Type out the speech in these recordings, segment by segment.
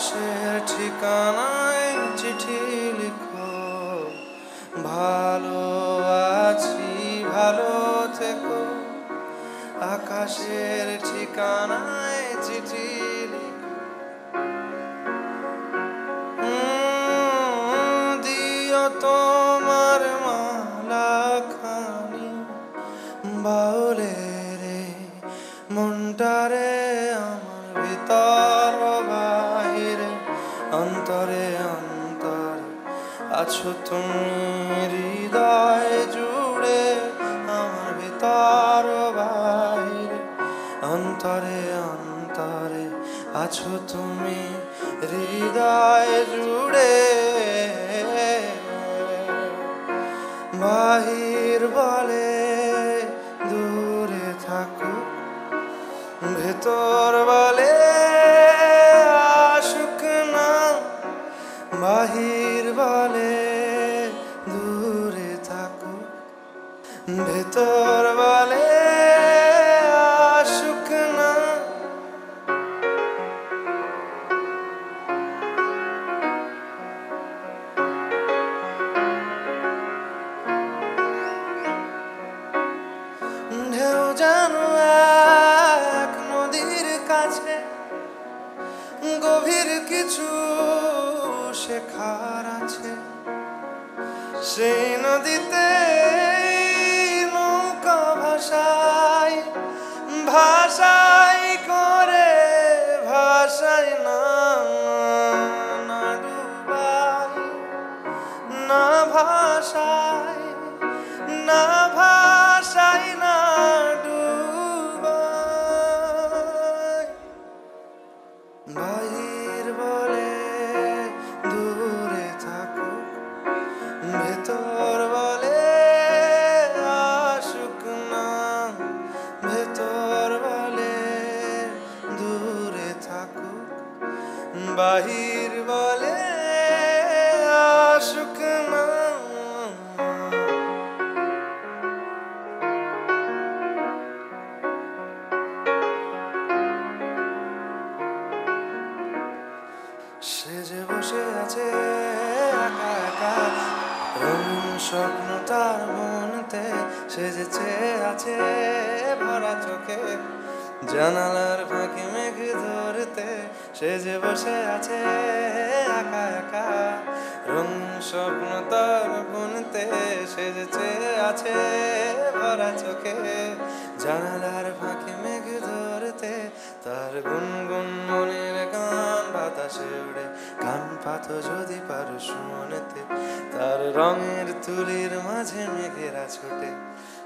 আকাশের ঠিকানায় চিঠি লিখো। ভালো আছি ভালো থেকো। আকাশের ঠিকানায় আছো তুমি হৃদয় জুড়ে আমার ভিতর বাহিরে অন্তরে অন্তরে আছো তুমি হৃদয় জুড়ে। বাহির বলে দূরে থাকো, ভেতর জানালার ফাঁকি মেঘ ধরতে সে যে বসে আছে একা একা। রঙিন স্বপ্ন তার বুনতে সে যে চেয়ে আছে ভরা চোখে। জানালার ফাঁকি মেঘ ধরতে তার গুনগুন মনের গান বাতাসে উড়ে। কান পাতো যদি পারো শুনতে তার রঙের তুলির মাঝে মেঘেরা ছোটে।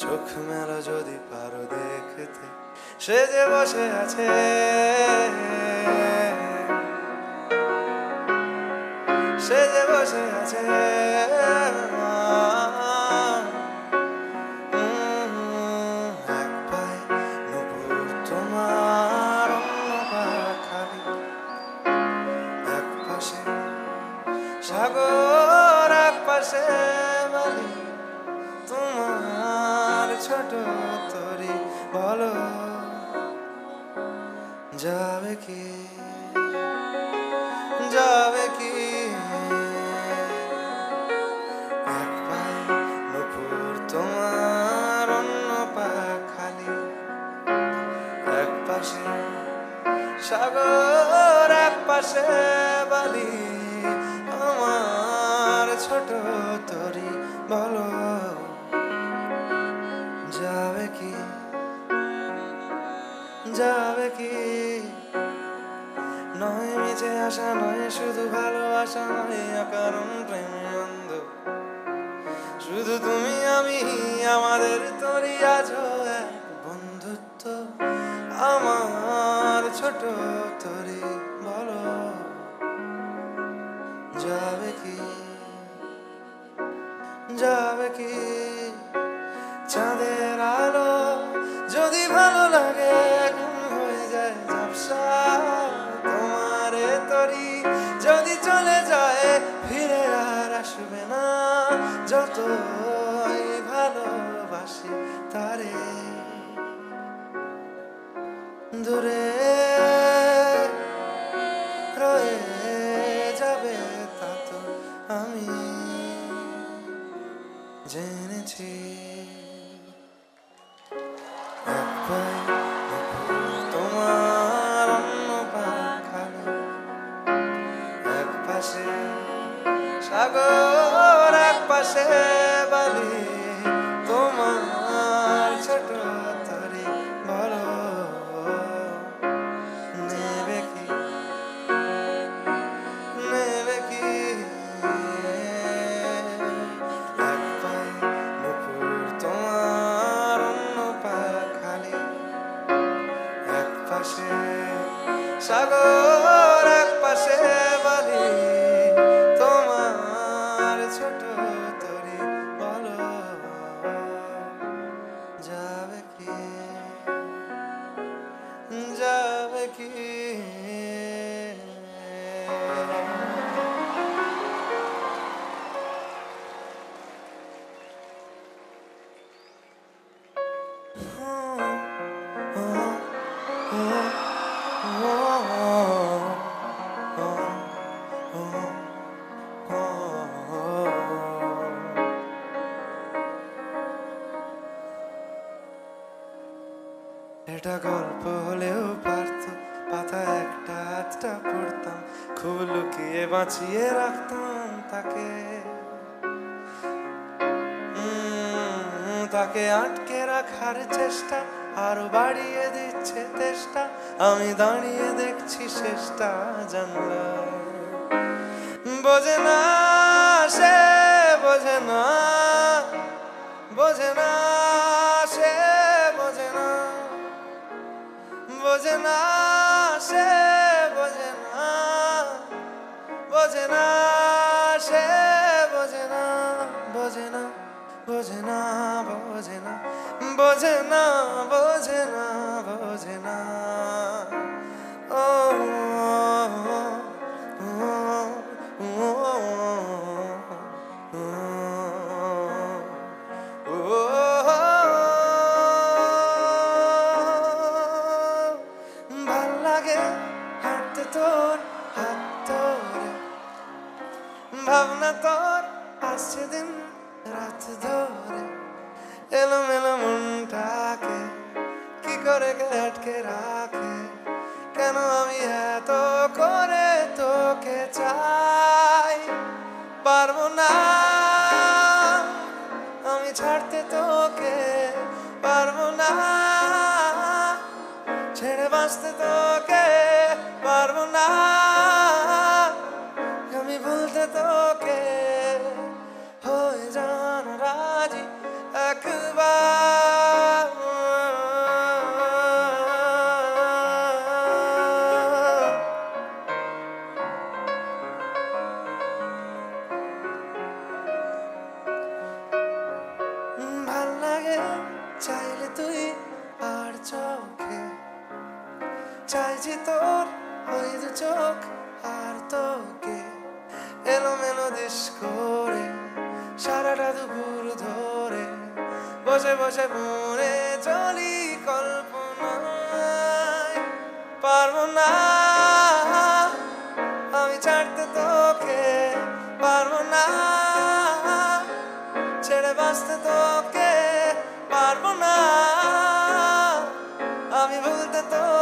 চোখ মেলো যদি পারো দেখতে। সে যে বসে আছে যাবে কি যাবে কি এক পায়ে তোমার সাগর এক পাশে তরি আজ এক বন্ধুত্ব আমার ছোট তরি, বলো, যাবে কি? যাবে কি? চাঁদের আলো যদি ভালো লাগে গুম হয়ে যায় ঝাপসা। তোমারে তরি যদি চলে যায়, ফিরে আর আসবে না। যতই সেতারে দূরে রয়ে যাবে তা তো আমি জেনেছি। তোমার অন্য পাখালো এক পাশে সাগর, এক পাশে এটা গল্প হলেও পারত পাতা একটা আধটা পড়তাম খুব লুকিয়ে বাঁচিয়ে রাখতাম তাকে। তাকে আটকে রাখার চেষ্টা, আর বাড়িয়ে দিচ্ছে চেষ্টা আমি দাঁড়িয়ে দেখছি শেষটা জানলা। বোঝে না সে, বোঝে না বোঝে না বোঝে না বোঝে না বোঝে না ও ভালো লাগে হাঁটতে তোর হাত ভাবনা তোর আসছে দিন রাত ধরে এলো মেলো মনটাকে কি করে আটকে রাখে? কেন আমি এত করে তোকে চাই? পারব না। আমি ছাড়তে তোকে পারব না। ছেড়ে বাঁচতে তোকে ওই দু চোখ আর তোকে এলো মেলো দিস করে সারাটা দুপুর ধরে বসে বসে মনে চলি কল্পনায় পারব না আমি ছাড়তে তোকে পারব না ছেড়ে বাঁচতে তোকে পারব না আমি বলতে তোকে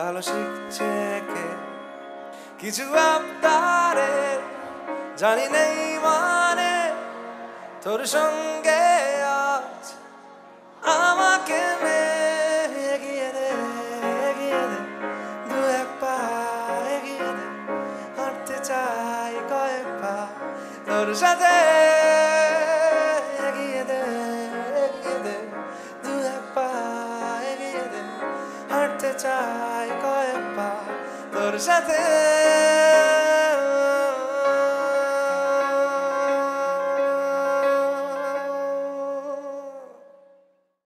আলো শিখছে কে কিছু আবদারে জানি নেই মানে। তোর সঙ্গে আজ আমাকে এগিয়ে দে এগিয়ে দে। দু এক পা এগিয়ে দে, হাঁটতে চাই কয়েক পা। তোর সাথে সাথে